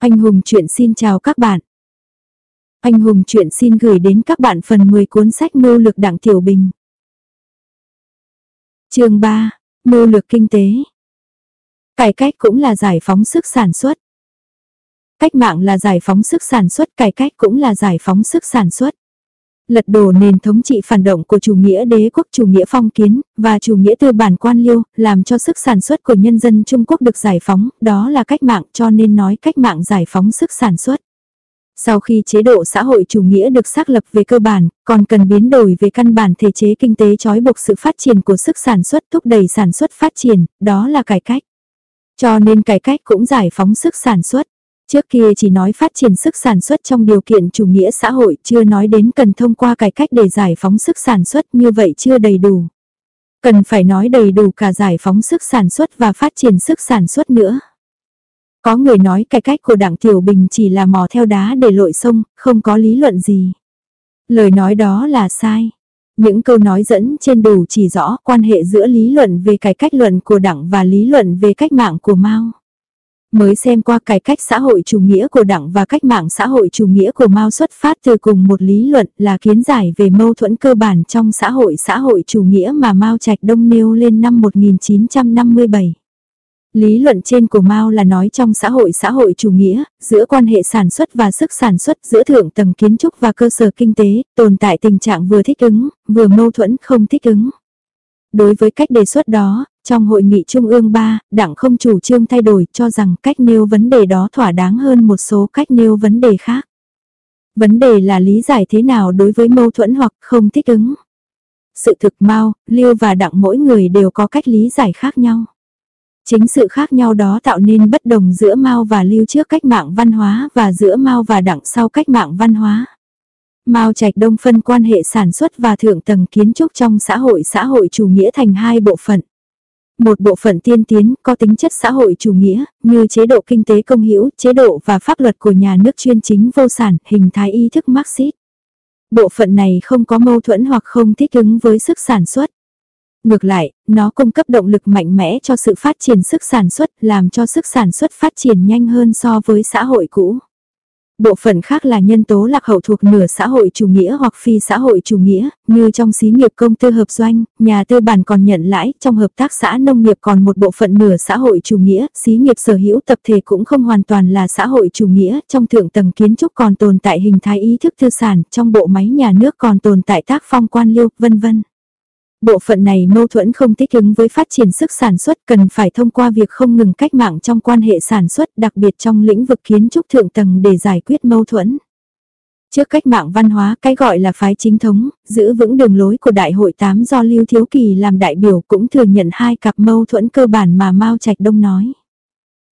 Anh Hùng chuyện xin chào các bạn. Anh Hùng chuyện xin gửi đến các bạn phần 10 cuốn sách mưu lược đặng tiểu bình. chương 3, mưu lược kinh tế. Cải cách cũng là giải phóng sức sản xuất. Cách mạng là giải phóng sức sản xuất, cải cách cũng là giải phóng sức sản xuất lật đổ nền thống trị phản động của chủ nghĩa đế quốc chủ nghĩa phong kiến, và chủ nghĩa tư bản quan liêu, làm cho sức sản xuất của nhân dân Trung Quốc được giải phóng, đó là cách mạng cho nên nói cách mạng giải phóng sức sản xuất. Sau khi chế độ xã hội chủ nghĩa được xác lập về cơ bản, còn cần biến đổi về căn bản thể chế kinh tế trói buộc sự phát triển của sức sản xuất thúc đẩy sản xuất phát triển, đó là cải cách. Cho nên cải cách cũng giải phóng sức sản xuất. Trước kia chỉ nói phát triển sức sản xuất trong điều kiện chủ nghĩa xã hội chưa nói đến cần thông qua cải cách để giải phóng sức sản xuất như vậy chưa đầy đủ. Cần phải nói đầy đủ cả giải phóng sức sản xuất và phát triển sức sản xuất nữa. Có người nói cải cách của Đảng Tiểu Bình chỉ là mò theo đá để lội sông, không có lý luận gì. Lời nói đó là sai. Những câu nói dẫn trên đủ chỉ rõ quan hệ giữa lý luận về cải cách luận của Đảng và lý luận về cách mạng của Mao. Mới xem qua cải cách xã hội chủ nghĩa của Đảng và cách mạng xã hội chủ nghĩa của Mao xuất phát từ cùng một lý luận là kiến giải về mâu thuẫn cơ bản trong xã hội xã hội chủ nghĩa mà Mao Trạch Đông nêu lên năm 1957. Lý luận trên của Mao là nói trong xã hội xã hội chủ nghĩa, giữa quan hệ sản xuất và sức sản xuất giữa thượng tầng kiến trúc và cơ sở kinh tế, tồn tại tình trạng vừa thích ứng, vừa mâu thuẫn không thích ứng. Đối với cách đề xuất đó, trong hội nghị Trung ương 3, đảng không chủ trương thay đổi cho rằng cách nêu vấn đề đó thỏa đáng hơn một số cách nêu vấn đề khác. Vấn đề là lý giải thế nào đối với mâu thuẫn hoặc không thích ứng. Sự thực mau, Liêu và Đặng mỗi người đều có cách lý giải khác nhau. Chính sự khác nhau đó tạo nên bất đồng giữa Mao và Lưu trước cách mạng văn hóa và giữa Mao và Đặng sau cách mạng văn hóa. Mao Trạch Đông phân quan hệ sản xuất và thượng tầng kiến trúc trong xã hội xã hội chủ nghĩa thành hai bộ phận. Một bộ phận tiên tiến có tính chất xã hội chủ nghĩa, như chế độ kinh tế công hữu, chế độ và pháp luật của nhà nước chuyên chính vô sản, hình thái ý thức Marxist. Bộ phận này không có mâu thuẫn hoặc không thích ứng với sức sản xuất. Ngược lại, nó cung cấp động lực mạnh mẽ cho sự phát triển sức sản xuất, làm cho sức sản xuất phát triển nhanh hơn so với xã hội cũ. Bộ phận khác là nhân tố lạc hậu thuộc nửa xã hội chủ nghĩa hoặc phi xã hội chủ nghĩa, như trong xí nghiệp công tư hợp doanh, nhà tư bản còn nhận lãi, trong hợp tác xã nông nghiệp còn một bộ phận nửa xã hội chủ nghĩa, xí nghiệp sở hữu tập thể cũng không hoàn toàn là xã hội chủ nghĩa, trong thượng tầng kiến trúc còn tồn tại hình thái ý thức tư sản, trong bộ máy nhà nước còn tồn tại tác phong quan liêu, vân vân. Bộ phận này mâu thuẫn không thích ứng với phát triển sức sản xuất cần phải thông qua việc không ngừng cách mạng trong quan hệ sản xuất đặc biệt trong lĩnh vực kiến trúc thượng tầng để giải quyết mâu thuẫn. Trước cách mạng văn hóa cái gọi là phái chính thống, giữ vững đường lối của Đại hội 8 do Lưu Thiếu Kỳ làm đại biểu cũng thừa nhận hai cặp mâu thuẫn cơ bản mà Mao Trạch Đông nói.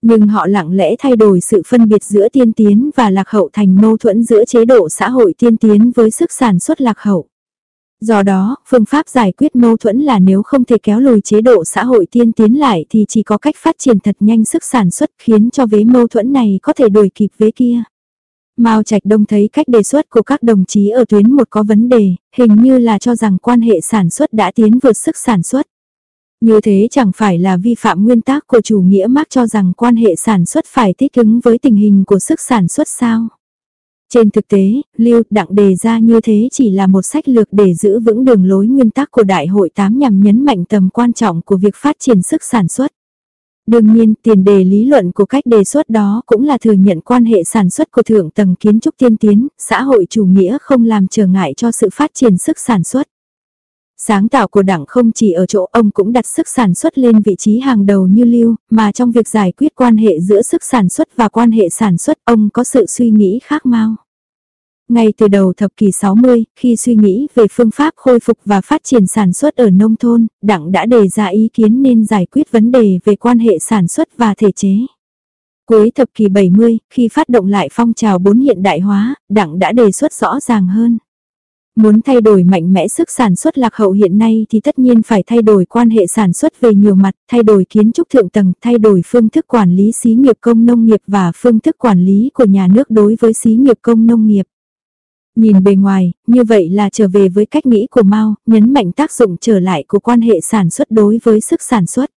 Nhưng họ lặng lẽ thay đổi sự phân biệt giữa tiên tiến và lạc hậu thành mâu thuẫn giữa chế độ xã hội tiên tiến với sức sản xuất lạc hậu. Do đó, phương pháp giải quyết mâu thuẫn là nếu không thể kéo lùi chế độ xã hội tiên tiến lại thì chỉ có cách phát triển thật nhanh sức sản xuất khiến cho vế mâu thuẫn này có thể đuổi kịp vế kia. Mao Trạch Đông thấy cách đề xuất của các đồng chí ở tuyến một có vấn đề, hình như là cho rằng quan hệ sản xuất đã tiến vượt sức sản xuất. Như thế chẳng phải là vi phạm nguyên tắc của chủ nghĩa Marx cho rằng quan hệ sản xuất phải thích ứng với tình hình của sức sản xuất sao? Trên thực tế, Lưu Đặng đề ra như thế chỉ là một sách lược để giữ vững đường lối nguyên tắc của Đại hội 8 nhằm nhấn mạnh tầm quan trọng của việc phát triển sức sản xuất. Đương nhiên, tiền đề lý luận của cách đề xuất đó cũng là thừa nhận quan hệ sản xuất của thượng tầng kiến trúc tiên tiến, xã hội chủ nghĩa không làm trở ngại cho sự phát triển sức sản xuất. Sáng tạo của đảng không chỉ ở chỗ ông cũng đặt sức sản xuất lên vị trí hàng đầu như lưu, mà trong việc giải quyết quan hệ giữa sức sản xuất và quan hệ sản xuất ông có sự suy nghĩ khác mau. Ngay từ đầu thập kỷ 60, khi suy nghĩ về phương pháp khôi phục và phát triển sản xuất ở nông thôn, đặng đã đề ra ý kiến nên giải quyết vấn đề về quan hệ sản xuất và thể chế. Cuối thập kỷ 70, khi phát động lại phong trào bốn hiện đại hóa, đặng đã đề xuất rõ ràng hơn. Muốn thay đổi mạnh mẽ sức sản xuất lạc hậu hiện nay thì tất nhiên phải thay đổi quan hệ sản xuất về nhiều mặt, thay đổi kiến trúc thượng tầng, thay đổi phương thức quản lý xí nghiệp công nông nghiệp và phương thức quản lý của nhà nước đối với xí nghiệp công nông nghiệp. Nhìn bề ngoài, như vậy là trở về với cách nghĩ của Mao, nhấn mạnh tác dụng trở lại của quan hệ sản xuất đối với sức sản xuất.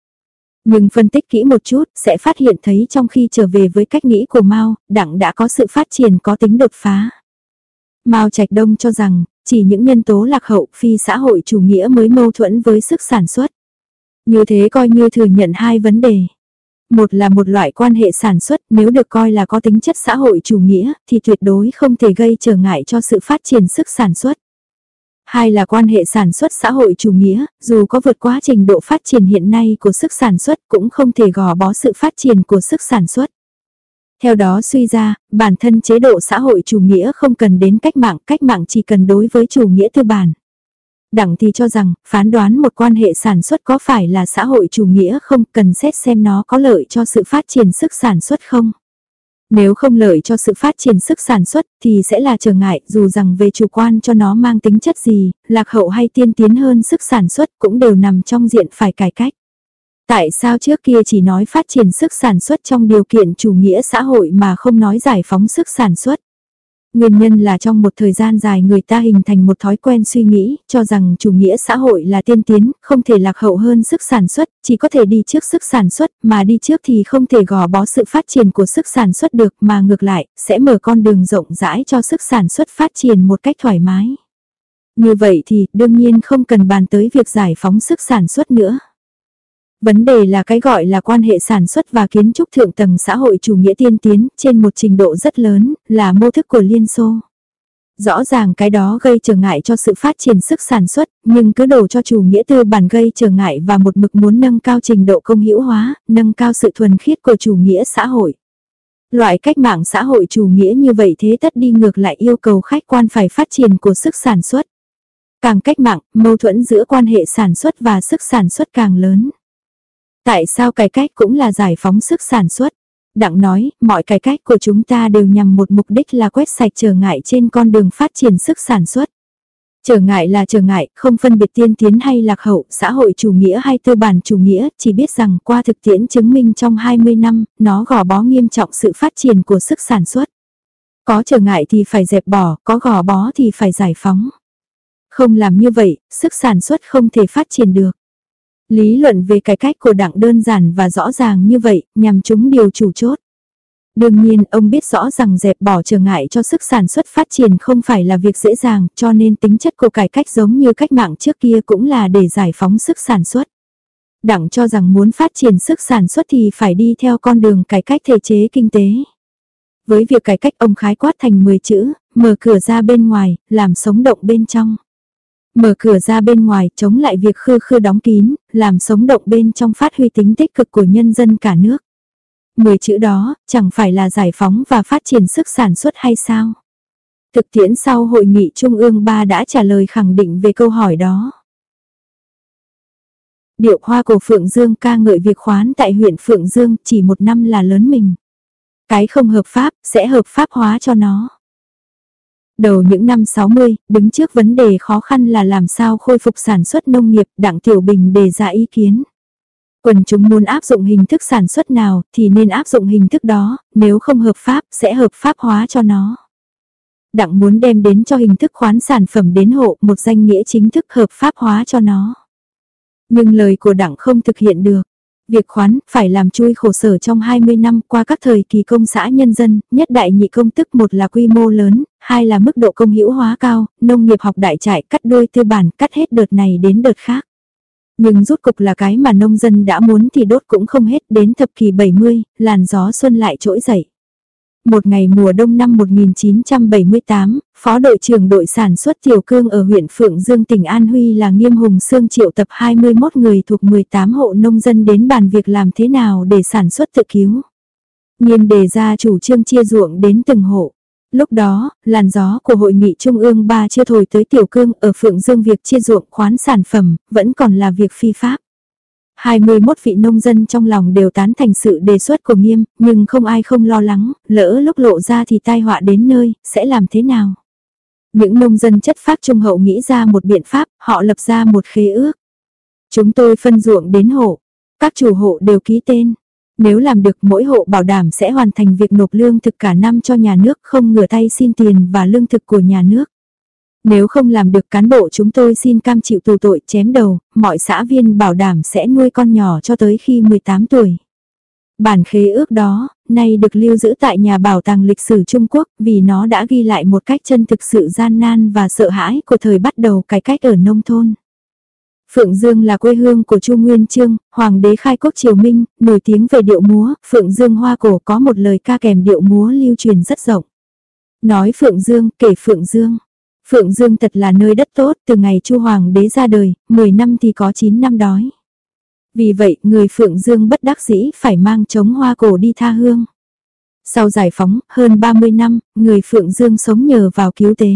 Nhưng phân tích kỹ một chút, sẽ phát hiện thấy trong khi trở về với cách nghĩ của Mao, Đảng đã có sự phát triển có tính đột phá. Mao Trạch Đông cho rằng, chỉ những nhân tố lạc hậu phi xã hội chủ nghĩa mới mâu thuẫn với sức sản xuất. Như thế coi như thừa nhận hai vấn đề. Một là một loại quan hệ sản xuất nếu được coi là có tính chất xã hội chủ nghĩa thì tuyệt đối không thể gây trở ngại cho sự phát triển sức sản xuất. Hai là quan hệ sản xuất xã hội chủ nghĩa, dù có vượt quá trình độ phát triển hiện nay của sức sản xuất cũng không thể gò bó sự phát triển của sức sản xuất. Theo đó suy ra, bản thân chế độ xã hội chủ nghĩa không cần đến cách mạng, cách mạng chỉ cần đối với chủ nghĩa tư bản. Đặng thì cho rằng, phán đoán một quan hệ sản xuất có phải là xã hội chủ nghĩa không cần xét xem nó có lợi cho sự phát triển sức sản xuất không. Nếu không lợi cho sự phát triển sức sản xuất thì sẽ là trở ngại dù rằng về chủ quan cho nó mang tính chất gì, lạc hậu hay tiên tiến hơn sức sản xuất cũng đều nằm trong diện phải cải cách. Tại sao trước kia chỉ nói phát triển sức sản xuất trong điều kiện chủ nghĩa xã hội mà không nói giải phóng sức sản xuất? Nguyên nhân là trong một thời gian dài người ta hình thành một thói quen suy nghĩ, cho rằng chủ nghĩa xã hội là tiên tiến, không thể lạc hậu hơn sức sản xuất, chỉ có thể đi trước sức sản xuất, mà đi trước thì không thể gò bó sự phát triển của sức sản xuất được, mà ngược lại, sẽ mở con đường rộng rãi cho sức sản xuất phát triển một cách thoải mái. Như vậy thì, đương nhiên không cần bàn tới việc giải phóng sức sản xuất nữa. Vấn đề là cái gọi là quan hệ sản xuất và kiến trúc thượng tầng xã hội chủ nghĩa tiên tiến trên một trình độ rất lớn, là mô thức của Liên Xô. Rõ ràng cái đó gây trở ngại cho sự phát triển sức sản xuất, nhưng cứ đổ cho chủ nghĩa tư bản gây trở ngại và một mực muốn nâng cao trình độ công hữu hóa, nâng cao sự thuần khiết của chủ nghĩa xã hội. Loại cách mạng xã hội chủ nghĩa như vậy thế tất đi ngược lại yêu cầu khách quan phải phát triển của sức sản xuất. Càng cách mạng, mâu thuẫn giữa quan hệ sản xuất và sức sản xuất càng lớn. Tại sao cải cách cũng là giải phóng sức sản xuất? Đặng nói, mọi cải cách của chúng ta đều nhằm một mục đích là quét sạch trở ngại trên con đường phát triển sức sản xuất. Trở ngại là trở ngại, không phân biệt tiên tiến hay lạc hậu, xã hội chủ nghĩa hay tư bản chủ nghĩa, chỉ biết rằng qua thực tiễn chứng minh trong 20 năm, nó gò bó nghiêm trọng sự phát triển của sức sản xuất. Có trở ngại thì phải dẹp bỏ, có gò bó thì phải giải phóng. Không làm như vậy, sức sản xuất không thể phát triển được. Lý luận về cải cách của đảng đơn giản và rõ ràng như vậy, nhằm chúng điều chủ chốt. Đương nhiên, ông biết rõ rằng dẹp bỏ trở ngại cho sức sản xuất phát triển không phải là việc dễ dàng, cho nên tính chất của cải cách giống như cách mạng trước kia cũng là để giải phóng sức sản xuất. Đảng cho rằng muốn phát triển sức sản xuất thì phải đi theo con đường cải cách thể chế kinh tế. Với việc cải cách ông khái quát thành 10 chữ, mở cửa ra bên ngoài, làm sống động bên trong. Mở cửa ra bên ngoài chống lại việc khư khư đóng kín, làm sống động bên trong phát huy tính tích cực của nhân dân cả nước. Mười chữ đó, chẳng phải là giải phóng và phát triển sức sản xuất hay sao? Thực tiễn sau hội nghị Trung ương 3 đã trả lời khẳng định về câu hỏi đó. Điệu hoa của Phượng Dương ca ngợi việc khoán tại huyện Phượng Dương chỉ một năm là lớn mình. Cái không hợp pháp sẽ hợp pháp hóa cho nó. Đầu những năm 60, đứng trước vấn đề khó khăn là làm sao khôi phục sản xuất nông nghiệp, Đặng Tiểu Bình đề ra ý kiến. Quần chúng muốn áp dụng hình thức sản xuất nào thì nên áp dụng hình thức đó, nếu không hợp pháp sẽ hợp pháp hóa cho nó. Đặng muốn đem đến cho hình thức khoán sản phẩm đến hộ một danh nghĩa chính thức hợp pháp hóa cho nó. Nhưng lời của đặng không thực hiện được. Việc khoán phải làm chui khổ sở trong 20 năm qua các thời kỳ công xã nhân dân, nhất đại nhị công tức một là quy mô lớn, hai là mức độ công hữu hóa cao, nông nghiệp học đại trại cắt đuôi tư bản cắt hết đợt này đến đợt khác. Nhưng rút cục là cái mà nông dân đã muốn thì đốt cũng không hết đến thập kỷ 70, làn gió xuân lại trỗi dậy. Một ngày mùa đông năm 1978, Phó đội trưởng đội sản xuất Tiểu Cương ở huyện Phượng Dương tỉnh An Huy là Nghiêm Hùng Sương triệu tập 21 người thuộc 18 hộ nông dân đến bàn việc làm thế nào để sản xuất tự cứu. Nghiêm đề ra chủ trương chia ruộng đến từng hộ. Lúc đó, làn gió của hội nghị Trung ương 3 chưa thổi tới Tiểu Cương ở Phượng Dương việc chia ruộng khoán sản phẩm, vẫn còn là việc phi pháp. 21 vị nông dân trong lòng đều tán thành sự đề xuất của nghiêm, nhưng không ai không lo lắng, lỡ lúc lộ ra thì tai họa đến nơi, sẽ làm thế nào? Những nông dân chất phác trung hậu nghĩ ra một biện pháp, họ lập ra một khế ước. Chúng tôi phân ruộng đến hộ, các chủ hộ đều ký tên. Nếu làm được mỗi hộ bảo đảm sẽ hoàn thành việc nộp lương thực cả năm cho nhà nước không ngửa tay xin tiền và lương thực của nhà nước. Nếu không làm được cán bộ chúng tôi xin cam chịu tù tội chém đầu, mọi xã viên bảo đảm sẽ nuôi con nhỏ cho tới khi 18 tuổi. Bản khế ước đó, nay được lưu giữ tại nhà bảo tàng lịch sử Trung Quốc vì nó đã ghi lại một cách chân thực sự gian nan và sợ hãi của thời bắt đầu cải cách ở nông thôn. Phượng Dương là quê hương của Chu Nguyên Chương, hoàng đế khai quốc triều Minh, nổi tiếng về điệu múa, Phượng Dương Hoa Cổ có một lời ca kèm điệu múa lưu truyền rất rộng. Nói Phượng Dương, kể Phượng Dương. Phượng Dương thật là nơi đất tốt, từ ngày Chu Hoàng đế ra đời, 10 năm thì có 9 năm đói. Vì vậy, người Phượng Dương bất đắc dĩ phải mang chống hoa cổ đi tha hương. Sau giải phóng, hơn 30 năm, người Phượng Dương sống nhờ vào cứu tế.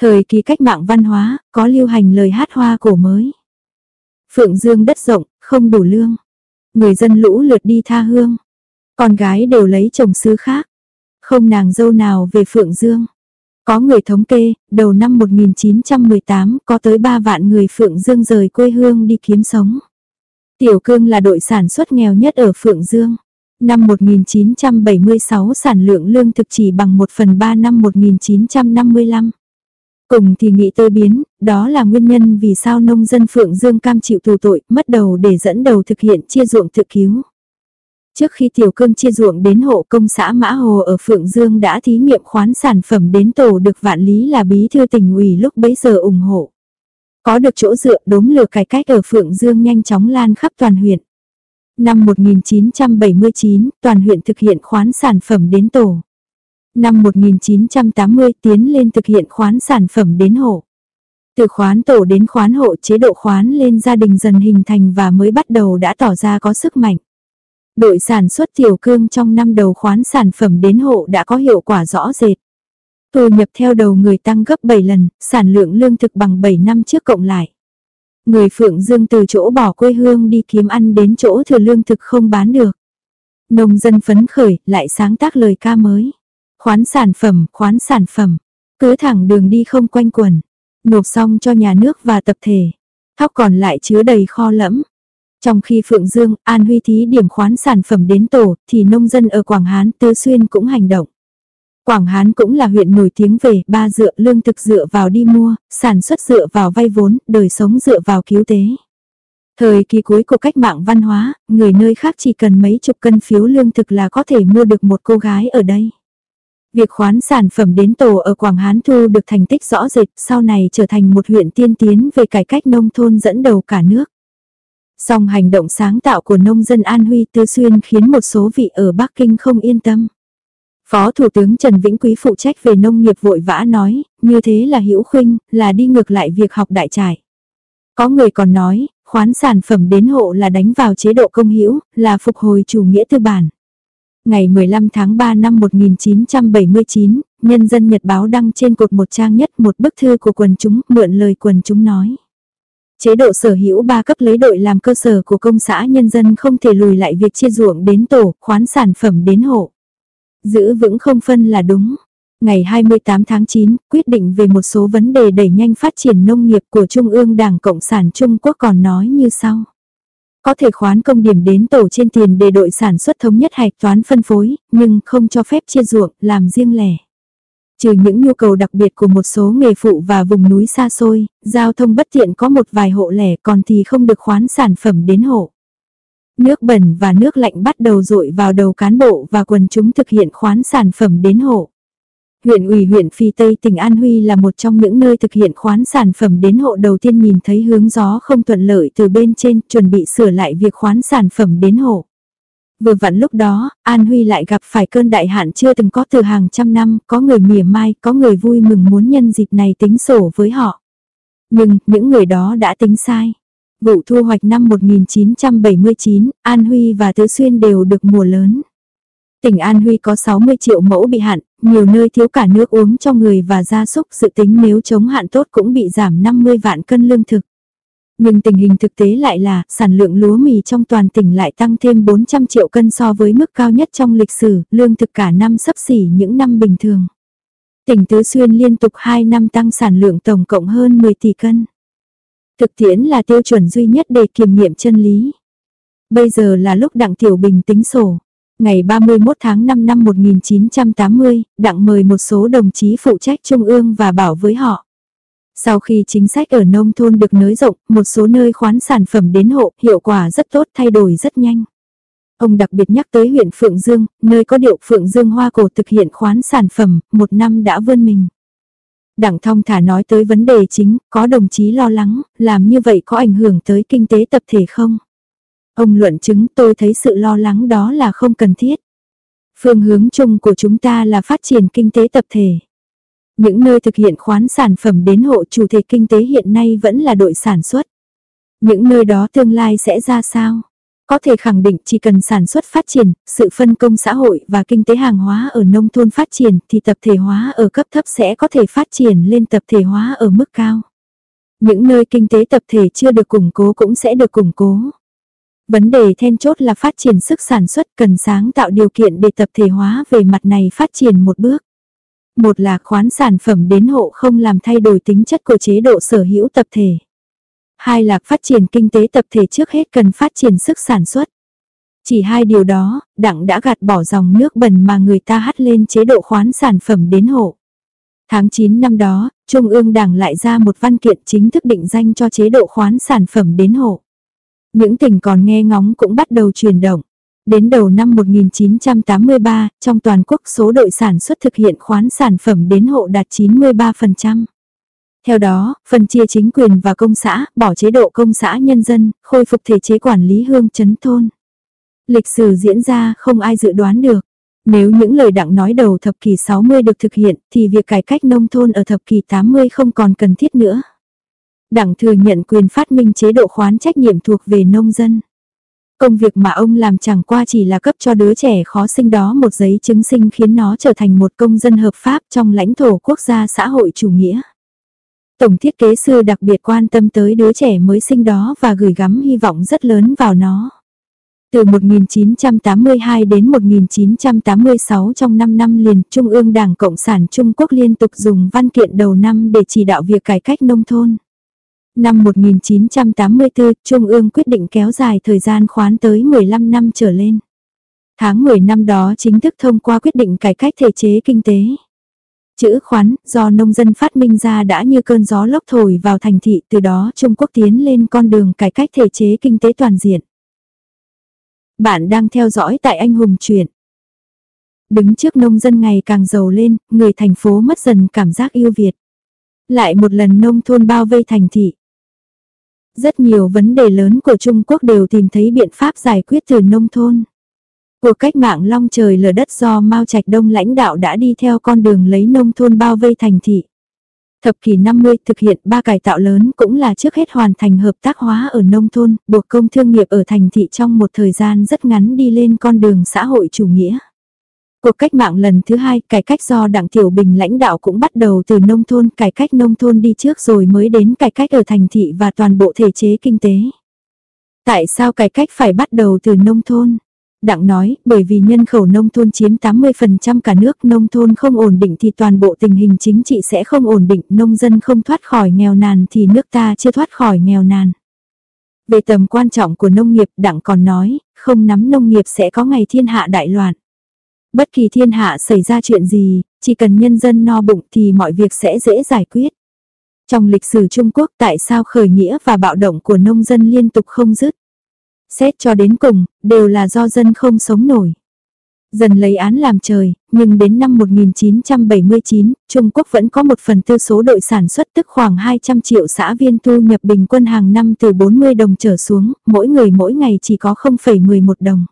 Thời kỳ cách mạng văn hóa, có lưu hành lời hát hoa cổ mới. Phượng Dương đất rộng, không đủ lương. Người dân lũ lượt đi tha hương. Con gái đều lấy chồng xứ khác. Không nàng dâu nào về Phượng Dương. Có người thống kê, đầu năm 1918 có tới 3 vạn người Phượng Dương rời quê hương đi kiếm sống. Tiểu Cương là đội sản xuất nghèo nhất ở Phượng Dương. Năm 1976 sản lượng lương thực chỉ bằng 1 phần 3 năm 1955. Cùng thì nghĩ tới biến, đó là nguyên nhân vì sao nông dân Phượng Dương cam chịu tù tội, mất đầu để dẫn đầu thực hiện chia ruộng tự cứu. Trước khi tiểu cương chia ruộng đến hộ công xã Mã Hồ ở Phượng Dương đã thí nghiệm khoán sản phẩm đến tổ được vạn lý là bí thư tỉnh ủy lúc bấy giờ ủng hộ. Có được chỗ dựa đốm lửa cải cách ở Phượng Dương nhanh chóng lan khắp toàn huyện. Năm 1979, toàn huyện thực hiện khoán sản phẩm đến tổ. Năm 1980 tiến lên thực hiện khoán sản phẩm đến hộ. Từ khoán tổ đến khoán hộ chế độ khoán lên gia đình dần hình thành và mới bắt đầu đã tỏ ra có sức mạnh. Đội sản xuất tiểu cương trong năm đầu khoán sản phẩm đến hộ đã có hiệu quả rõ rệt. Thu nhập theo đầu người tăng gấp 7 lần, sản lượng lương thực bằng 7 năm trước cộng lại. Người Phượng Dương từ chỗ bỏ quê hương đi kiếm ăn đến chỗ thừa lương thực không bán được. Nông dân phấn khởi, lại sáng tác lời ca mới. Khoán sản phẩm, khoán sản phẩm. Cứ thẳng đường đi không quanh quần. Nộp xong cho nhà nước và tập thể. Thóc còn lại chứa đầy kho lẫm. Trong khi Phượng Dương, An Huy thí điểm khoán sản phẩm đến tổ, thì nông dân ở Quảng Hán, Tứ Xuyên cũng hành động. Quảng Hán cũng là huyện nổi tiếng về ba dựa lương thực dựa vào đi mua, sản xuất dựa vào vay vốn, đời sống dựa vào cứu tế. Thời kỳ cuối của cách mạng văn hóa, người nơi khác chỉ cần mấy chục cân phiếu lương thực là có thể mua được một cô gái ở đây. Việc khoán sản phẩm đến tổ ở Quảng Hán thu được thành tích rõ rệt, sau này trở thành một huyện tiên tiến về cải cách nông thôn dẫn đầu cả nước. Song hành động sáng tạo của nông dân An Huy Tư Xuyên khiến một số vị ở Bắc Kinh không yên tâm. Phó Thủ tướng Trần Vĩnh Quý phụ trách về nông nghiệp vội vã nói, như thế là hữu khuynh, là đi ngược lại việc học đại trải. Có người còn nói, khoán sản phẩm đến hộ là đánh vào chế độ công hữu, là phục hồi chủ nghĩa tư bản. Ngày 15 tháng 3 năm 1979, Nhân dân Nhật Báo đăng trên cột một trang nhất một bức thư của quần chúng mượn lời quần chúng nói. Chế độ sở hữu ba cấp lấy đội làm cơ sở của công xã nhân dân không thể lùi lại việc chia ruộng đến tổ, khoán sản phẩm đến hộ. Giữ vững không phân là đúng. Ngày 28 tháng 9, quyết định về một số vấn đề đẩy nhanh phát triển nông nghiệp của Trung ương Đảng Cộng sản Trung Quốc còn nói như sau. Có thể khoán công điểm đến tổ trên tiền để đội sản xuất thống nhất hạch toán phân phối, nhưng không cho phép chia ruộng, làm riêng lẻ. Trừ những nhu cầu đặc biệt của một số nghề phụ và vùng núi xa xôi, giao thông bất tiện có một vài hộ lẻ còn thì không được khoán sản phẩm đến hộ. Nước bẩn và nước lạnh bắt đầu rội vào đầu cán bộ và quần chúng thực hiện khoán sản phẩm đến hộ. Huyện ủy huyện Phi Tây tỉnh An Huy là một trong những nơi thực hiện khoán sản phẩm đến hộ đầu tiên nhìn thấy hướng gió không thuận lợi từ bên trên chuẩn bị sửa lại việc khoán sản phẩm đến hộ. Vừa vặn lúc đó, An Huy lại gặp phải cơn đại hạn chưa từng có từ hàng trăm năm, có người mỉa mai, có người vui mừng muốn nhân dịp này tính sổ với họ. Nhưng, những người đó đã tính sai. Vụ thu hoạch năm 1979, An Huy và Tứ Xuyên đều được mùa lớn. Tỉnh An Huy có 60 triệu mẫu bị hạn, nhiều nơi thiếu cả nước uống cho người và gia súc dự tính nếu chống hạn tốt cũng bị giảm 50 vạn cân lương thực. Nhưng tình hình thực tế lại là sản lượng lúa mì trong toàn tỉnh lại tăng thêm 400 triệu cân so với mức cao nhất trong lịch sử, lương thực cả năm sấp xỉ những năm bình thường. Tỉnh Tứ Xuyên liên tục 2 năm tăng sản lượng tổng cộng hơn 10 tỷ cân. Thực tiễn là tiêu chuẩn duy nhất để kiểm nghiệm chân lý. Bây giờ là lúc Đặng Tiểu Bình tính sổ. Ngày 31 tháng 5 năm 1980, Đặng mời một số đồng chí phụ trách Trung ương và bảo với họ. Sau khi chính sách ở nông thôn được nới rộng, một số nơi khoán sản phẩm đến hộ, hiệu quả rất tốt, thay đổi rất nhanh. Ông đặc biệt nhắc tới huyện Phượng Dương, nơi có điệu Phượng Dương Hoa Cổ thực hiện khoán sản phẩm, một năm đã vươn mình. Đảng Thong thả nói tới vấn đề chính, có đồng chí lo lắng, làm như vậy có ảnh hưởng tới kinh tế tập thể không? Ông luận chứng tôi thấy sự lo lắng đó là không cần thiết. Phương hướng chung của chúng ta là phát triển kinh tế tập thể. Những nơi thực hiện khoán sản phẩm đến hộ chủ thể kinh tế hiện nay vẫn là đội sản xuất. Những nơi đó tương lai sẽ ra sao? Có thể khẳng định chỉ cần sản xuất phát triển, sự phân công xã hội và kinh tế hàng hóa ở nông thôn phát triển thì tập thể hóa ở cấp thấp sẽ có thể phát triển lên tập thể hóa ở mức cao. Những nơi kinh tế tập thể chưa được củng cố cũng sẽ được củng cố. Vấn đề then chốt là phát triển sức sản xuất cần sáng tạo điều kiện để tập thể hóa về mặt này phát triển một bước. Một là khoán sản phẩm đến hộ không làm thay đổi tính chất của chế độ sở hữu tập thể. Hai là phát triển kinh tế tập thể trước hết cần phát triển sức sản xuất. Chỉ hai điều đó, đặng đã gạt bỏ dòng nước bẩn mà người ta hắt lên chế độ khoán sản phẩm đến hộ. Tháng 9 năm đó, Trung ương Đảng lại ra một văn kiện chính thức định danh cho chế độ khoán sản phẩm đến hộ. Những tỉnh còn nghe ngóng cũng bắt đầu chuyển động. Đến đầu năm 1983, trong toàn quốc số đội sản xuất thực hiện khoán sản phẩm đến hộ đạt 93%. Theo đó, phần chia chính quyền và công xã, bỏ chế độ công xã nhân dân, khôi phục thể chế quản lý hương chấn thôn. Lịch sử diễn ra không ai dự đoán được. Nếu những lời đặng nói đầu thập kỷ 60 được thực hiện thì việc cải cách nông thôn ở thập kỷ 80 không còn cần thiết nữa. Đảng thừa nhận quyền phát minh chế độ khoán trách nhiệm thuộc về nông dân. Công việc mà ông làm chẳng qua chỉ là cấp cho đứa trẻ khó sinh đó một giấy chứng sinh khiến nó trở thành một công dân hợp pháp trong lãnh thổ quốc gia xã hội chủ nghĩa. Tổng thiết kế sư đặc biệt quan tâm tới đứa trẻ mới sinh đó và gửi gắm hy vọng rất lớn vào nó. Từ 1982 đến 1986 trong 5 năm liền, Trung ương Đảng Cộng sản Trung Quốc liên tục dùng văn kiện đầu năm để chỉ đạo việc cải cách nông thôn. Năm 1984, Trung ương quyết định kéo dài thời gian khoán tới 15 năm trở lên. Tháng 10 năm đó chính thức thông qua quyết định cải cách thể chế kinh tế. Chữ khoán, do nông dân phát minh ra đã như cơn gió lốc thổi vào thành thị, từ đó Trung Quốc tiến lên con đường cải cách thể chế kinh tế toàn diện. Bạn đang theo dõi tại Anh Hùng Truyện. Đứng trước nông dân ngày càng giàu lên, người thành phố mất dần cảm giác yêu Việt. Lại một lần nông thôn bao vây thành thị. Rất nhiều vấn đề lớn của Trung Quốc đều tìm thấy biện pháp giải quyết từ nông thôn. Cuộc cách mạng long trời lở đất do Mao Trạch Đông lãnh đạo đã đi theo con đường lấy nông thôn bao vây thành thị. Thập kỷ 50 thực hiện ba cải tạo lớn cũng là trước hết hoàn thành hợp tác hóa ở nông thôn, buộc công thương nghiệp ở thành thị trong một thời gian rất ngắn đi lên con đường xã hội chủ nghĩa. Cuộc cách mạng lần thứ hai, cải cách do Đảng Tiểu Bình lãnh đạo cũng bắt đầu từ nông thôn, cải cách nông thôn đi trước rồi mới đến cải cách ở thành thị và toàn bộ thể chế kinh tế. Tại sao cải cách phải bắt đầu từ nông thôn? Đặng nói, bởi vì nhân khẩu nông thôn chiếm 80% cả nước, nông thôn không ổn định thì toàn bộ tình hình chính trị sẽ không ổn định, nông dân không thoát khỏi nghèo nàn thì nước ta chưa thoát khỏi nghèo nàn. Về tầm quan trọng của nông nghiệp, Đặng còn nói, không nắm nông nghiệp sẽ có ngày thiên hạ đại loạn. Bất kỳ thiên hạ xảy ra chuyện gì, chỉ cần nhân dân no bụng thì mọi việc sẽ dễ giải quyết. Trong lịch sử Trung Quốc tại sao khởi nghĩa và bạo động của nông dân liên tục không dứt? Xét cho đến cùng, đều là do dân không sống nổi. Dần lấy án làm trời, nhưng đến năm 1979, Trung Quốc vẫn có một phần tư số đội sản xuất tức khoảng 200 triệu xã viên thu nhập bình quân hàng năm từ 40 đồng trở xuống, mỗi người mỗi ngày chỉ có 0,11 đồng.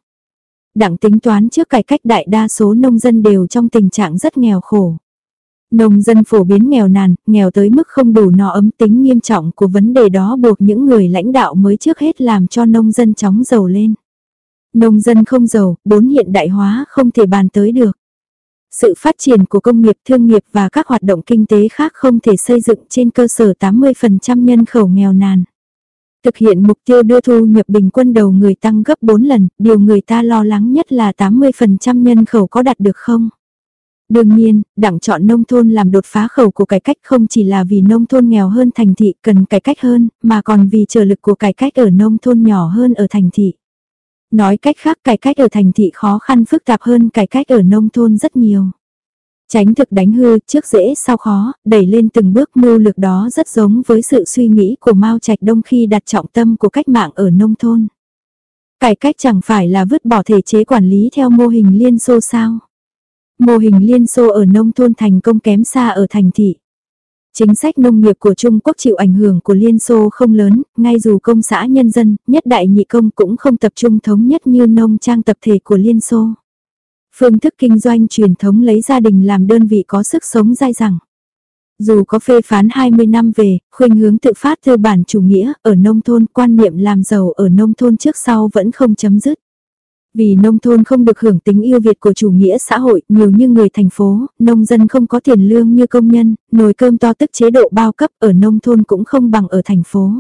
Đặng tính toán trước cải cách đại đa số nông dân đều trong tình trạng rất nghèo khổ. Nông dân phổ biến nghèo nàn, nghèo tới mức không đủ no ấm tính nghiêm trọng của vấn đề đó buộc những người lãnh đạo mới trước hết làm cho nông dân chóng giàu lên. Nông dân không giàu, bốn hiện đại hóa không thể bàn tới được. Sự phát triển của công nghiệp thương nghiệp và các hoạt động kinh tế khác không thể xây dựng trên cơ sở 80% nhân khẩu nghèo nàn. Thực hiện mục tiêu đưa thu nhập bình quân đầu người tăng gấp 4 lần, điều người ta lo lắng nhất là 80% nhân khẩu có đạt được không? Đương nhiên, đảng chọn nông thôn làm đột phá khẩu của cải cách không chỉ là vì nông thôn nghèo hơn thành thị cần cải cách hơn, mà còn vì trở lực của cải cách ở nông thôn nhỏ hơn ở thành thị. Nói cách khác cải cách ở thành thị khó khăn phức tạp hơn cải cách ở nông thôn rất nhiều. Tránh thực đánh hư, trước dễ sau khó, đẩy lên từng bước mưu lực đó rất giống với sự suy nghĩ của Mao Trạch Đông khi đặt trọng tâm của cách mạng ở nông thôn. Cải cách chẳng phải là vứt bỏ thể chế quản lý theo mô hình liên xô sao? Mô hình liên xô ở nông thôn thành công kém xa ở thành thị. Chính sách nông nghiệp của Trung Quốc chịu ảnh hưởng của Liên Xô không lớn, ngay dù công xã nhân dân, nhất đại nhị công cũng không tập trung thống nhất như nông trang tập thể của Liên Xô. Phương thức kinh doanh truyền thống lấy gia đình làm đơn vị có sức sống dai dẳng. Dù có phê phán 20 năm về, khuynh hướng tự phát tư bản chủ nghĩa, ở nông thôn quan niệm làm giàu ở nông thôn trước sau vẫn không chấm dứt. Vì nông thôn không được hưởng tính yêu Việt của chủ nghĩa xã hội nhiều như người thành phố, nông dân không có tiền lương như công nhân, nồi cơm to tức chế độ bao cấp ở nông thôn cũng không bằng ở thành phố.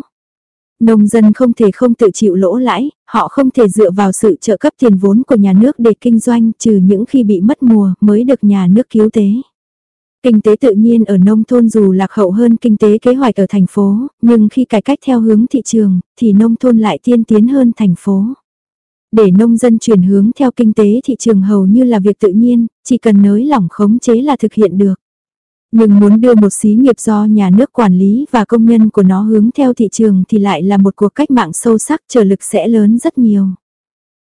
Nông dân không thể không tự chịu lỗ lãi, họ không thể dựa vào sự trợ cấp tiền vốn của nhà nước để kinh doanh trừ những khi bị mất mùa mới được nhà nước cứu tế. Kinh tế tự nhiên ở nông thôn dù lạc hậu hơn kinh tế kế hoạch ở thành phố, nhưng khi cải cách theo hướng thị trường, thì nông thôn lại tiên tiến hơn thành phố. Để nông dân chuyển hướng theo kinh tế thị trường hầu như là việc tự nhiên, chỉ cần nới lỏng khống chế là thực hiện được. Nhưng muốn đưa một xí nghiệp do nhà nước quản lý và công nhân của nó hướng theo thị trường thì lại là một cuộc cách mạng sâu sắc trở lực sẽ lớn rất nhiều.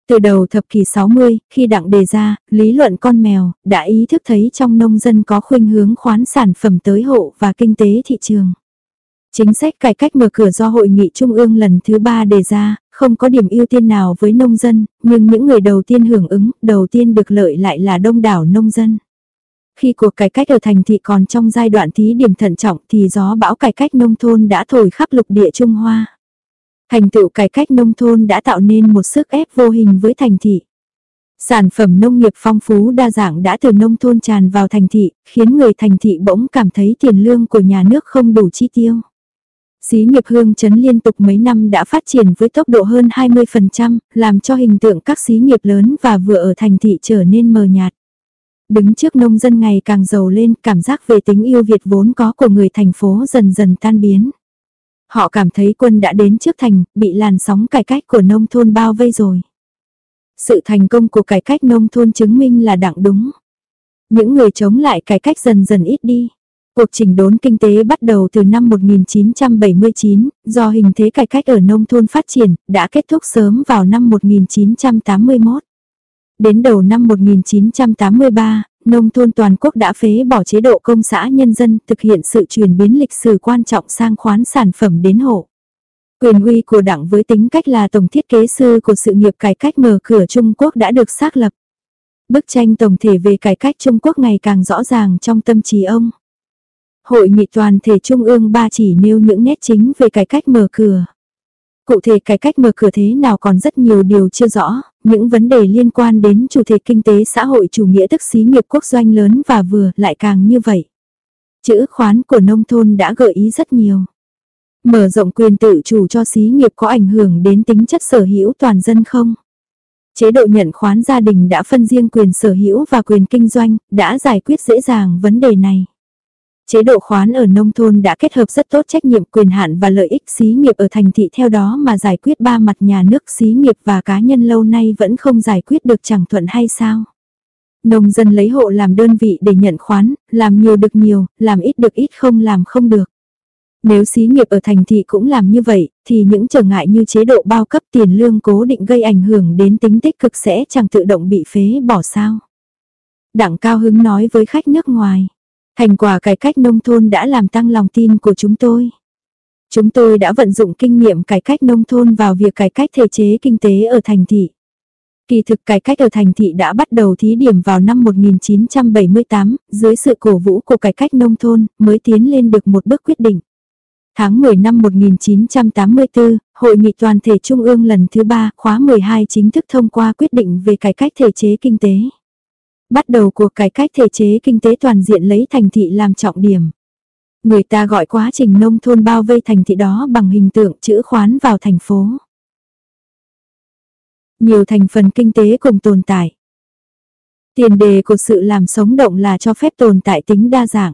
Từ đầu thập kỷ 60, khi đặng đề ra, lý luận con mèo, đã ý thức thấy trong nông dân có khuynh hướng khoán sản phẩm tới hộ và kinh tế thị trường. Chính sách cải cách mở cửa do Hội nghị Trung ương lần thứ ba đề ra, không có điểm ưu tiên nào với nông dân, nhưng những người đầu tiên hưởng ứng, đầu tiên được lợi lại là đông đảo nông dân. Khi cuộc cải cách ở thành thị còn trong giai đoạn thí điểm thận trọng thì gió bão cải cách nông thôn đã thổi khắp lục địa Trung Hoa. Thành tựu cải cách nông thôn đã tạo nên một sức ép vô hình với thành thị. Sản phẩm nông nghiệp phong phú đa dạng đã từ nông thôn tràn vào thành thị, khiến người thành thị bỗng cảm thấy tiền lương của nhà nước không đủ chi tiêu. Xí nghiệp hương chấn liên tục mấy năm đã phát triển với tốc độ hơn 20%, làm cho hình tượng các xí nghiệp lớn và vừa ở thành thị trở nên mờ nhạt. Đứng trước nông dân ngày càng giàu lên, cảm giác về tính yêu Việt vốn có của người thành phố dần dần tan biến. Họ cảm thấy quân đã đến trước thành, bị làn sóng cải cách của nông thôn bao vây rồi. Sự thành công của cải cách nông thôn chứng minh là đặng đúng. Những người chống lại cải cách dần dần ít đi. Cuộc chỉnh đốn kinh tế bắt đầu từ năm 1979, do hình thế cải cách ở nông thôn phát triển, đã kết thúc sớm vào năm 1981. Đến đầu năm 1983, nông thôn toàn quốc đã phế bỏ chế độ công xã nhân dân, thực hiện sự chuyển biến lịch sử quan trọng sang khoán sản phẩm đến hộ. Quyền uy của đảng với tính cách là tổng thiết kế sư của sự nghiệp cải cách mở cửa Trung Quốc đã được xác lập. Bức tranh tổng thể về cải cách Trung Quốc ngày càng rõ ràng trong tâm trí ông. Hội nghị toàn thể Trung ương ba chỉ nêu những nét chính về cải cách mở cửa. Cụ thể cải cách mở cửa thế nào còn rất nhiều điều chưa rõ, những vấn đề liên quan đến chủ thể kinh tế xã hội chủ nghĩa tức xí nghiệp quốc doanh lớn và vừa lại càng như vậy. Chữ khoán của nông thôn đã gợi ý rất nhiều. Mở rộng quyền tự chủ cho xí nghiệp có ảnh hưởng đến tính chất sở hữu toàn dân không? Chế độ nhận khoán gia đình đã phân riêng quyền sở hữu và quyền kinh doanh, đã giải quyết dễ dàng vấn đề này. Chế độ khoán ở nông thôn đã kết hợp rất tốt trách nhiệm quyền hạn và lợi ích xí nghiệp ở thành thị theo đó mà giải quyết ba mặt nhà nước xí nghiệp và cá nhân lâu nay vẫn không giải quyết được chẳng thuận hay sao. Nông dân lấy hộ làm đơn vị để nhận khoán, làm nhiều được nhiều, làm ít được ít không làm không được. Nếu xí nghiệp ở thành thị cũng làm như vậy, thì những trở ngại như chế độ bao cấp tiền lương cố định gây ảnh hưởng đến tính tích cực sẽ chẳng tự động bị phế bỏ sao. Đặng Cao Hứng nói với khách nước ngoài. Thành quả cải cách nông thôn đã làm tăng lòng tin của chúng tôi. Chúng tôi đã vận dụng kinh nghiệm cải cách nông thôn vào việc cải cách thể chế kinh tế ở thành thị. Kỳ thực cải cách ở thành thị đã bắt đầu thí điểm vào năm 1978, dưới sự cổ vũ của cải cách nông thôn mới tiến lên được một bước quyết định. Tháng 10 năm 1984, Hội nghị toàn thể Trung ương lần thứ 3 khóa 12 chính thức thông qua quyết định về cải cách thể chế kinh tế bắt đầu cuộc cải cách thể chế kinh tế toàn diện lấy thành thị làm trọng điểm. Người ta gọi quá trình nông thôn bao vây thành thị đó bằng hình tượng chữ khoán vào thành phố. Nhiều thành phần kinh tế cùng tồn tại. Tiền đề của sự làm sống động là cho phép tồn tại tính đa dạng.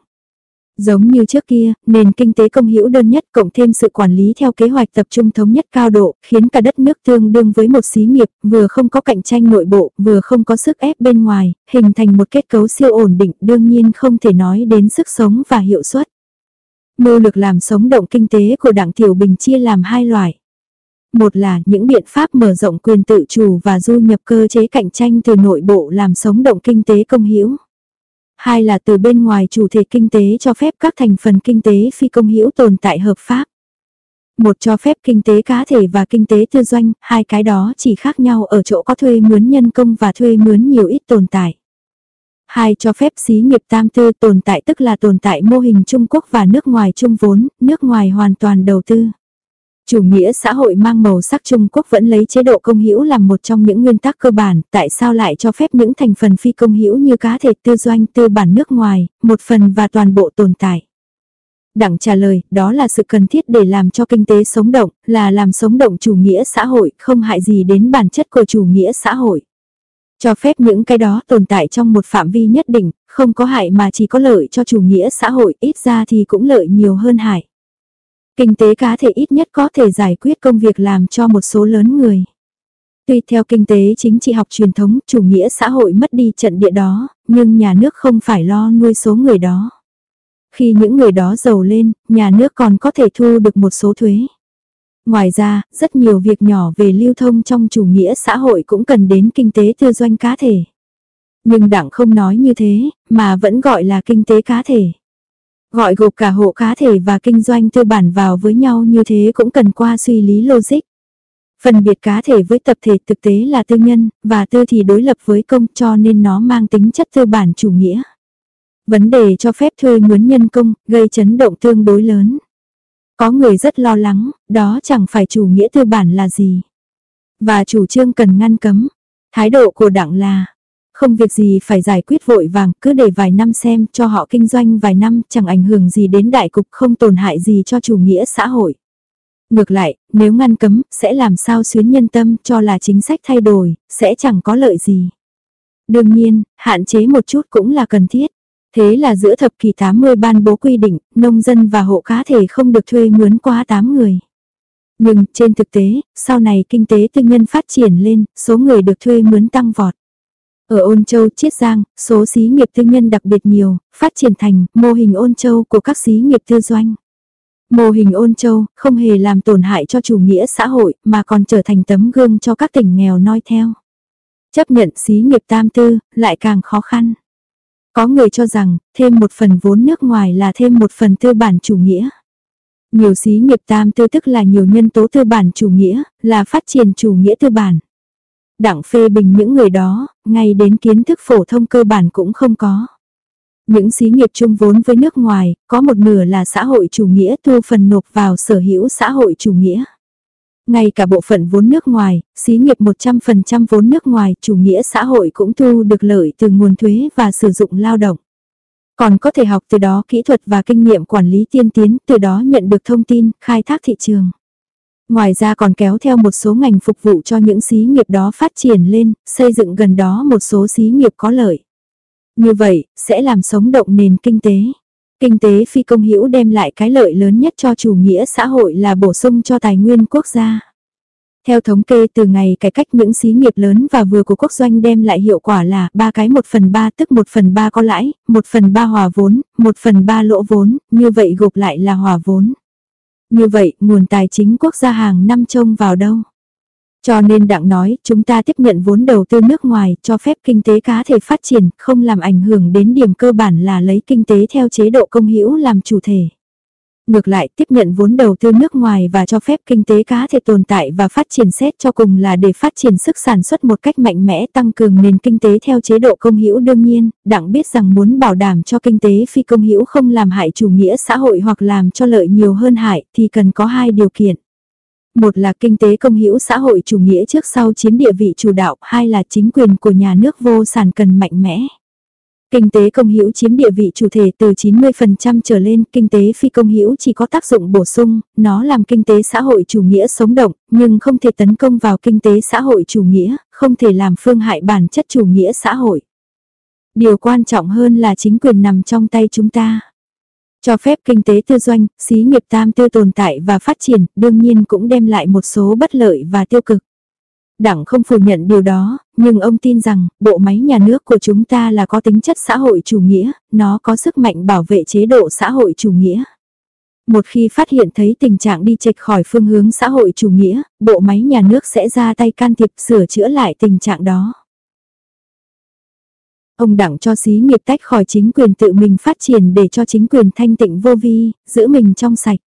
Giống như trước kia, nền kinh tế công hữu đơn nhất cộng thêm sự quản lý theo kế hoạch tập trung thống nhất cao độ, khiến cả đất nước tương đương với một xí nghiệp, vừa không có cạnh tranh nội bộ, vừa không có sức ép bên ngoài, hình thành một kết cấu siêu ổn định, đương nhiên không thể nói đến sức sống và hiệu suất. Mưu lực làm sống động kinh tế của Đảng Tiểu Bình chia làm hai loại. Một là những biện pháp mở rộng quyền tự chủ và du nhập cơ chế cạnh tranh từ nội bộ làm sống động kinh tế công hữu. Hai là từ bên ngoài chủ thể kinh tế cho phép các thành phần kinh tế phi công hữu tồn tại hợp pháp. Một cho phép kinh tế cá thể và kinh tế tư doanh, hai cái đó chỉ khác nhau ở chỗ có thuê mướn nhân công và thuê mướn nhiều ít tồn tại. Hai cho phép xí nghiệp tam tư tồn tại tức là tồn tại mô hình Trung Quốc và nước ngoài chung vốn, nước ngoài hoàn toàn đầu tư. Chủ nghĩa xã hội mang màu sắc Trung Quốc vẫn lấy chế độ công hữu làm một trong những nguyên tắc cơ bản, tại sao lại cho phép những thành phần phi công hữu như cá thể tư doanh tư bản nước ngoài, một phần và toàn bộ tồn tại. Đặng trả lời, đó là sự cần thiết để làm cho kinh tế sống động, là làm sống động chủ nghĩa xã hội, không hại gì đến bản chất của chủ nghĩa xã hội. Cho phép những cái đó tồn tại trong một phạm vi nhất định, không có hại mà chỉ có lợi cho chủ nghĩa xã hội, ít ra thì cũng lợi nhiều hơn hại. Kinh tế cá thể ít nhất có thể giải quyết công việc làm cho một số lớn người. Tuy theo kinh tế chính trị học truyền thống, chủ nghĩa xã hội mất đi trận địa đó, nhưng nhà nước không phải lo nuôi số người đó. Khi những người đó giàu lên, nhà nước còn có thể thu được một số thuế. Ngoài ra, rất nhiều việc nhỏ về lưu thông trong chủ nghĩa xã hội cũng cần đến kinh tế tư doanh cá thể. Nhưng đảng không nói như thế, mà vẫn gọi là kinh tế cá thể. Gọi gộp cả hộ cá thể và kinh doanh tư bản vào với nhau như thế cũng cần qua suy lý logic. Phân biệt cá thể với tập thể thực tế là tư nhân, và tư thì đối lập với công cho nên nó mang tính chất tư bản chủ nghĩa. Vấn đề cho phép thuê mướn nhân công, gây chấn động tương đối lớn. Có người rất lo lắng, đó chẳng phải chủ nghĩa tư bản là gì. Và chủ trương cần ngăn cấm. Thái độ của đảng là, không việc gì phải giải quyết vội vàng, cứ để vài năm xem cho họ kinh doanh vài năm chẳng ảnh hưởng gì đến đại cục không tổn hại gì cho chủ nghĩa xã hội. Ngược lại, nếu ngăn cấm, sẽ làm sao xuyến nhân tâm cho là chính sách thay đổi, sẽ chẳng có lợi gì. Đương nhiên, hạn chế một chút cũng là cần thiết. Thế là giữa thập kỷ 80 ban bố quy định, nông dân và hộ cá thể không được thuê mướn quá 8 người. Nhưng trên thực tế, sau này kinh tế tư nhân phát triển lên, số người được thuê mướn tăng vọt. Ở Ôn Châu, Chiết Giang, số xí nghiệp tư nhân đặc biệt nhiều, phát triển thành mô hình Ôn Châu của các xí nghiệp tư doanh. Mô hình Ôn Châu không hề làm tổn hại cho chủ nghĩa xã hội mà còn trở thành tấm gương cho các tỉnh nghèo noi theo. Chấp nhận xí nghiệp tam tư lại càng khó khăn. Có người cho rằng thêm một phần vốn nước ngoài là thêm một phần tư bản chủ nghĩa. Nhiều xí nghiệp tam tư tức là nhiều nhân tố tư bản chủ nghĩa, là phát triển chủ nghĩa tư bản. Đảng phê bình những người đó, ngay đến kiến thức phổ thông cơ bản cũng không có. Những xí nghiệp chung vốn với nước ngoài, có một nửa là xã hội chủ nghĩa thu phần nộp vào sở hữu xã hội chủ nghĩa. Ngay cả bộ phận vốn nước ngoài, xí nghiệp 100% vốn nước ngoài, chủ nghĩa xã hội cũng thu được lợi từ nguồn thuế và sử dụng lao động. Còn có thể học từ đó kỹ thuật và kinh nghiệm quản lý tiên tiến, từ đó nhận được thông tin, khai thác thị trường. Ngoài ra còn kéo theo một số ngành phục vụ cho những xí nghiệp đó phát triển lên, xây dựng gần đó một số xí nghiệp có lợi. Như vậy, sẽ làm sống động nền kinh tế. Kinh tế phi công hữu đem lại cái lợi lớn nhất cho chủ nghĩa xã hội là bổ sung cho tài nguyên quốc gia. Theo thống kê từ ngày cải cách những xí nghiệp lớn và vừa của quốc doanh đem lại hiệu quả là ba cái 1 phần 3 tức 1 phần 3 có lãi, 1 phần 3 hòa vốn, 1 phần 3 lỗ vốn, như vậy gộp lại là hòa vốn. Như vậy, nguồn tài chính quốc gia hàng năm trông vào đâu? Cho nên đặng nói, chúng ta tiếp nhận vốn đầu tư nước ngoài, cho phép kinh tế cá thể phát triển, không làm ảnh hưởng đến điểm cơ bản là lấy kinh tế theo chế độ công hữu làm chủ thể. Ngược lại, tiếp nhận vốn đầu tư nước ngoài và cho phép kinh tế cá thể tồn tại và phát triển xét cho cùng là để phát triển sức sản xuất một cách mạnh mẽ tăng cường nền kinh tế theo chế độ công hữu đương nhiên, đặng biết rằng muốn bảo đảm cho kinh tế phi công hữu không làm hại chủ nghĩa xã hội hoặc làm cho lợi nhiều hơn hại thì cần có hai điều kiện. Một là kinh tế công hữu xã hội chủ nghĩa trước sau chiếm địa vị chủ đạo, hai là chính quyền của nhà nước vô sản cần mạnh mẽ. Kinh tế công hữu chiếm địa vị chủ thể từ 90% trở lên, kinh tế phi công hữu chỉ có tác dụng bổ sung, nó làm kinh tế xã hội chủ nghĩa sống động, nhưng không thể tấn công vào kinh tế xã hội chủ nghĩa, không thể làm phương hại bản chất chủ nghĩa xã hội. Điều quan trọng hơn là chính quyền nằm trong tay chúng ta. Cho phép kinh tế tư doanh, xí nghiệp tam tiêu tồn tại và phát triển, đương nhiên cũng đem lại một số bất lợi và tiêu cực. Đảng không phủ nhận điều đó, nhưng ông tin rằng, bộ máy nhà nước của chúng ta là có tính chất xã hội chủ nghĩa, nó có sức mạnh bảo vệ chế độ xã hội chủ nghĩa. Một khi phát hiện thấy tình trạng đi chệch khỏi phương hướng xã hội chủ nghĩa, bộ máy nhà nước sẽ ra tay can thiệp sửa chữa lại tình trạng đó. Ông đặng cho xí nghiệp tách khỏi chính quyền tự mình phát triển để cho chính quyền thanh tịnh vô vi, giữ mình trong sạch.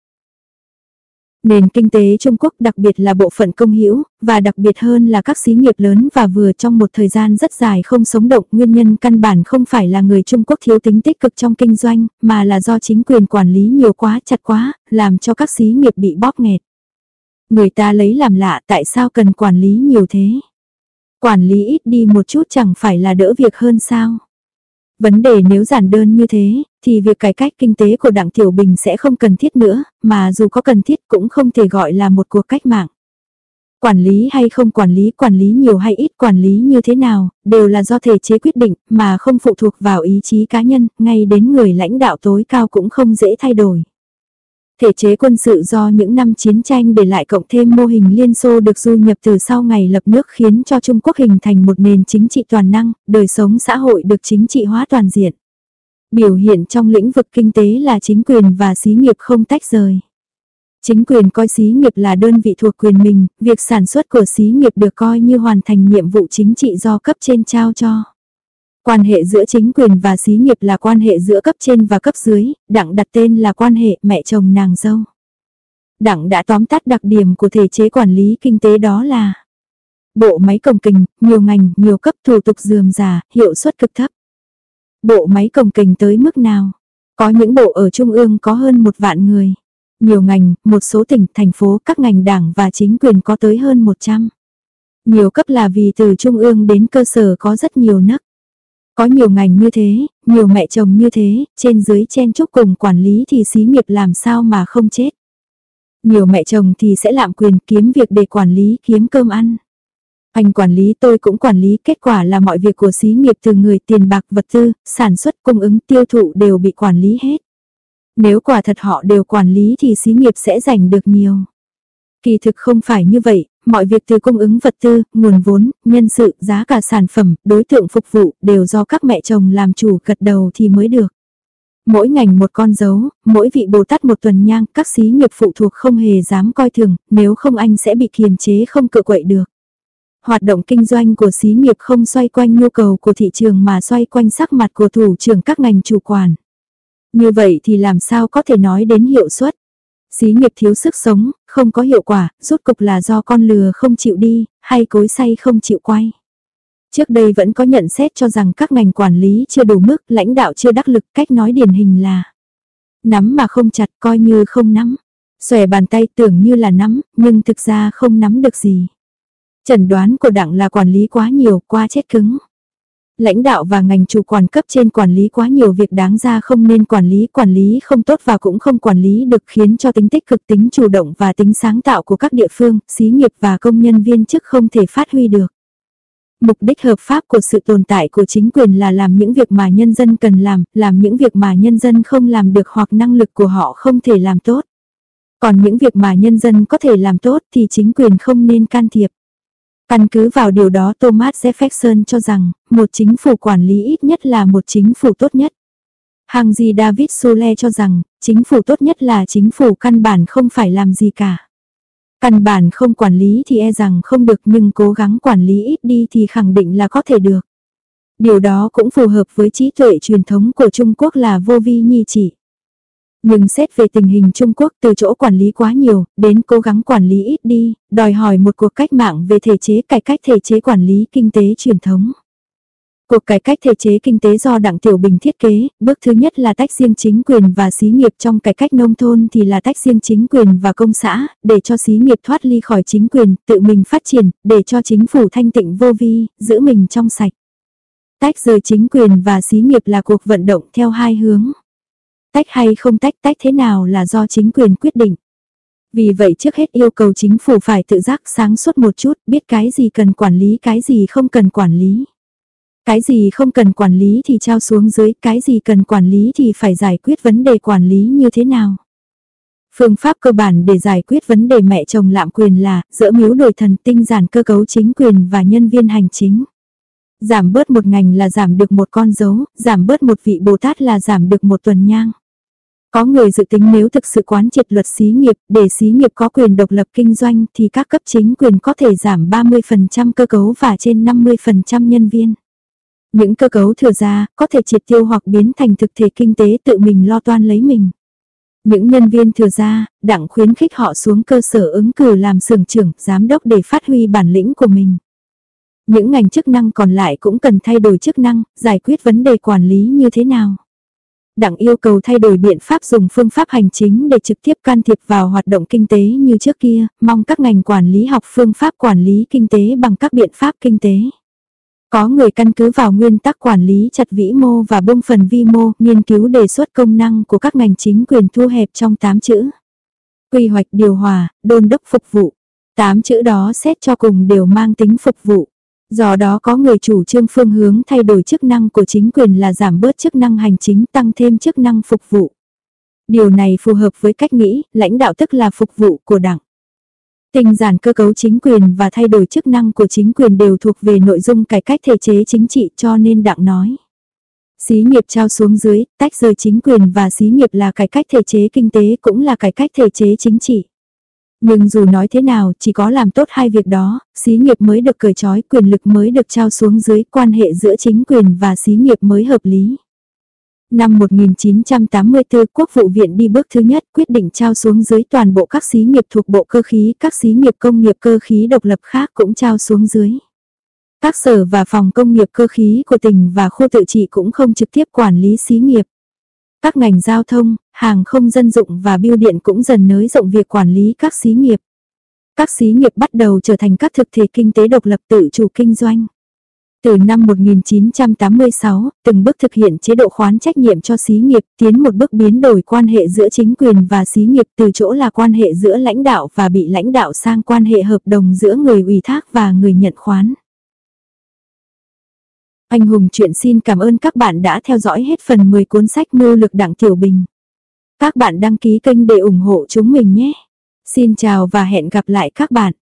Nền kinh tế Trung Quốc đặc biệt là bộ phận công hữu và đặc biệt hơn là các xí nghiệp lớn và vừa trong một thời gian rất dài không sống động. Nguyên nhân căn bản không phải là người Trung Quốc thiếu tính tích cực trong kinh doanh, mà là do chính quyền quản lý nhiều quá chặt quá, làm cho các xí nghiệp bị bóp nghẹt. Người ta lấy làm lạ tại sao cần quản lý nhiều thế? Quản lý ít đi một chút chẳng phải là đỡ việc hơn sao? Vấn đề nếu giản đơn như thế, thì việc cải cách kinh tế của Đặng Tiểu Bình sẽ không cần thiết nữa, mà dù có cần thiết cũng không thể gọi là một cuộc cách mạng. Quản lý hay không quản lý, quản lý nhiều hay ít, quản lý như thế nào, đều là do thể chế quyết định, mà không phụ thuộc vào ý chí cá nhân, ngay đến người lãnh đạo tối cao cũng không dễ thay đổi. Thể chế quân sự do những năm chiến tranh để lại cộng thêm mô hình Liên Xô được du nhập từ sau ngày lập nước khiến cho Trung Quốc hình thành một nền chính trị toàn năng, đời sống xã hội được chính trị hóa toàn diện. Biểu hiện trong lĩnh vực kinh tế là chính quyền và xí nghiệp không tách rời. Chính quyền coi xí nghiệp là đơn vị thuộc quyền mình, việc sản xuất của xí nghiệp được coi như hoàn thành nhiệm vụ chính trị do cấp trên trao cho. Quan hệ giữa chính quyền và xí nghiệp là quan hệ giữa cấp trên và cấp dưới, đặng đặt tên là quan hệ mẹ chồng nàng dâu. Đặng đã tóm tắt đặc điểm của thể chế quản lý kinh tế đó là Bộ máy cồng kình, nhiều ngành, nhiều cấp thủ tục dườm già, hiệu suất cực thấp. Bộ máy cồng kềnh tới mức nào? Có những bộ ở trung ương có hơn một vạn người. Nhiều ngành, một số tỉnh, thành phố, các ngành đảng và chính quyền có tới hơn 100. Nhiều cấp là vì từ trung ương đến cơ sở có rất nhiều nấc. Có nhiều ngành như thế, nhiều mẹ chồng như thế, trên dưới chen chúc cùng quản lý thì xí nghiệp làm sao mà không chết. Nhiều mẹ chồng thì sẽ lạm quyền kiếm việc để quản lý kiếm cơm ăn. Anh quản lý tôi cũng quản lý, kết quả là mọi việc của xí nghiệp từ người tiền bạc vật tư, sản xuất cung ứng tiêu thụ đều bị quản lý hết. Nếu quả thật họ đều quản lý thì xí nghiệp sẽ giành được nhiều. Kỳ thực không phải như vậy, mọi việc từ cung ứng vật tư, nguồn vốn, nhân sự, giá cả sản phẩm, đối tượng phục vụ đều do các mẹ chồng làm chủ gật đầu thì mới được. Mỗi ngành một con dấu, mỗi vị Bồ Tát một tuần nhang, các xí nghiệp phụ thuộc không hề dám coi thường, nếu không anh sẽ bị kiềm chế không cự quậy được. Hoạt động kinh doanh của xí nghiệp không xoay quanh nhu cầu của thị trường mà xoay quanh sắc mặt của thủ trưởng các ngành chủ quản. Như vậy thì làm sao có thể nói đến hiệu suất? Xí nghiệp thiếu sức sống, không có hiệu quả, rốt cục là do con lừa không chịu đi, hay cối say không chịu quay. Trước đây vẫn có nhận xét cho rằng các ngành quản lý chưa đủ mức, lãnh đạo chưa đắc lực, cách nói điển hình là nắm mà không chặt coi như không nắm. Xòe bàn tay tưởng như là nắm, nhưng thực ra không nắm được gì. Chẩn đoán của đảng là quản lý quá nhiều, quá chết cứng lãnh đạo và ngành chủ quản cấp trên quản lý quá nhiều việc đáng ra không nên quản lý, quản lý không tốt và cũng không quản lý được khiến cho tính tích cực tính chủ động và tính sáng tạo của các địa phương, xí nghiệp và công nhân viên chức không thể phát huy được. Mục đích hợp pháp của sự tồn tại của chính quyền là làm những việc mà nhân dân cần làm, làm những việc mà nhân dân không làm được hoặc năng lực của họ không thể làm tốt. Còn những việc mà nhân dân có thể làm tốt thì chính quyền không nên can thiệp. Căn cứ vào điều đó Thomas Jefferson cho rằng, một chính phủ quản lý ít nhất là một chính phủ tốt nhất. Hàng gì David Sole cho rằng, chính phủ tốt nhất là chính phủ căn bản không phải làm gì cả. Căn bản không quản lý thì e rằng không được nhưng cố gắng quản lý ít đi thì khẳng định là có thể được. Điều đó cũng phù hợp với trí tuệ truyền thống của Trung Quốc là vô vi nhi chỉ. Nhưng xét về tình hình Trung Quốc từ chỗ quản lý quá nhiều, đến cố gắng quản lý ít đi, đòi hỏi một cuộc cách mạng về thể chế cải cách thể chế quản lý kinh tế truyền thống. Cuộc cải cách thể chế kinh tế do Đặng Tiểu Bình thiết kế, bước thứ nhất là tách riêng chính quyền và xí nghiệp trong cải cách nông thôn thì là tách riêng chính quyền và công xã, để cho xí nghiệp thoát ly khỏi chính quyền, tự mình phát triển, để cho chính phủ thanh tịnh vô vi, giữ mình trong sạch. Tách rời chính quyền và xí nghiệp là cuộc vận động theo hai hướng. Tách hay không tách tách thế nào là do chính quyền quyết định. Vì vậy trước hết yêu cầu chính phủ phải tự giác sáng suốt một chút, biết cái gì cần quản lý cái gì không cần quản lý. Cái gì không cần quản lý thì trao xuống dưới, cái gì cần quản lý thì phải giải quyết vấn đề quản lý như thế nào. Phương pháp cơ bản để giải quyết vấn đề mẹ chồng lạm quyền là dỡ miếu đổi thần tinh giản cơ cấu chính quyền và nhân viên hành chính. Giảm bớt một ngành là giảm được một con dấu, giảm bớt một vị Bồ Tát là giảm được một tuần nhang. Có người dự tính nếu thực sự quán triệt luật xí nghiệp để xí nghiệp có quyền độc lập kinh doanh thì các cấp chính quyền có thể giảm 30% cơ cấu và trên 50% nhân viên. Những cơ cấu thừa ra có thể triệt tiêu hoặc biến thành thực thể kinh tế tự mình lo toan lấy mình. Những nhân viên thừa ra, đặng khuyến khích họ xuống cơ sở ứng cử làm sưởng trưởng, giám đốc để phát huy bản lĩnh của mình. Những ngành chức năng còn lại cũng cần thay đổi chức năng, giải quyết vấn đề quản lý như thế nào. Đảng yêu cầu thay đổi biện pháp dùng phương pháp hành chính để trực tiếp can thiệp vào hoạt động kinh tế như trước kia, mong các ngành quản lý học phương pháp quản lý kinh tế bằng các biện pháp kinh tế. Có người căn cứ vào nguyên tắc quản lý chặt vĩ mô và bông phần vi mô, nghiên cứu đề xuất công năng của các ngành chính quyền thu hẹp trong 8 chữ. Quy hoạch điều hòa, đôn đốc phục vụ. 8 chữ đó xét cho cùng đều mang tính phục vụ. Do đó có người chủ trương phương hướng thay đổi chức năng của chính quyền là giảm bớt chức năng hành chính tăng thêm chức năng phục vụ. Điều này phù hợp với cách nghĩ, lãnh đạo tức là phục vụ của đảng. Tinh giản cơ cấu chính quyền và thay đổi chức năng của chính quyền đều thuộc về nội dung cải cách thể chế chính trị cho nên đảng nói. Xí nghiệp trao xuống dưới, tách rời chính quyền và xí nghiệp là cải cách thể chế kinh tế cũng là cải cách thể chế chính trị. Nhưng dù nói thế nào, chỉ có làm tốt hai việc đó, xí nghiệp mới được cởi trói, quyền lực mới được trao xuống dưới, quan hệ giữa chính quyền và xí nghiệp mới hợp lý. Năm 1984 Quốc vụ viện đi bước thứ nhất quyết định trao xuống dưới toàn bộ các xí nghiệp thuộc bộ cơ khí, các xí nghiệp công nghiệp cơ khí độc lập khác cũng trao xuống dưới. Các sở và phòng công nghiệp cơ khí của tỉnh và khu tự trị cũng không trực tiếp quản lý xí nghiệp. Các ngành giao thông, hàng không dân dụng và bưu điện cũng dần nới rộng việc quản lý các xí nghiệp. Các xí nghiệp bắt đầu trở thành các thực thể kinh tế độc lập tự chủ kinh doanh. Từ năm 1986, từng bước thực hiện chế độ khoán trách nhiệm cho xí nghiệp, tiến một bước biến đổi quan hệ giữa chính quyền và xí nghiệp từ chỗ là quan hệ giữa lãnh đạo và bị lãnh đạo sang quan hệ hợp đồng giữa người ủy thác và người nhận khoán. Anh Hùng chuyện xin cảm ơn các bạn đã theo dõi hết phần 10 cuốn sách mưu lực đặng tiểu bình. Các bạn đăng ký kênh để ủng hộ chúng mình nhé. Xin chào và hẹn gặp lại các bạn.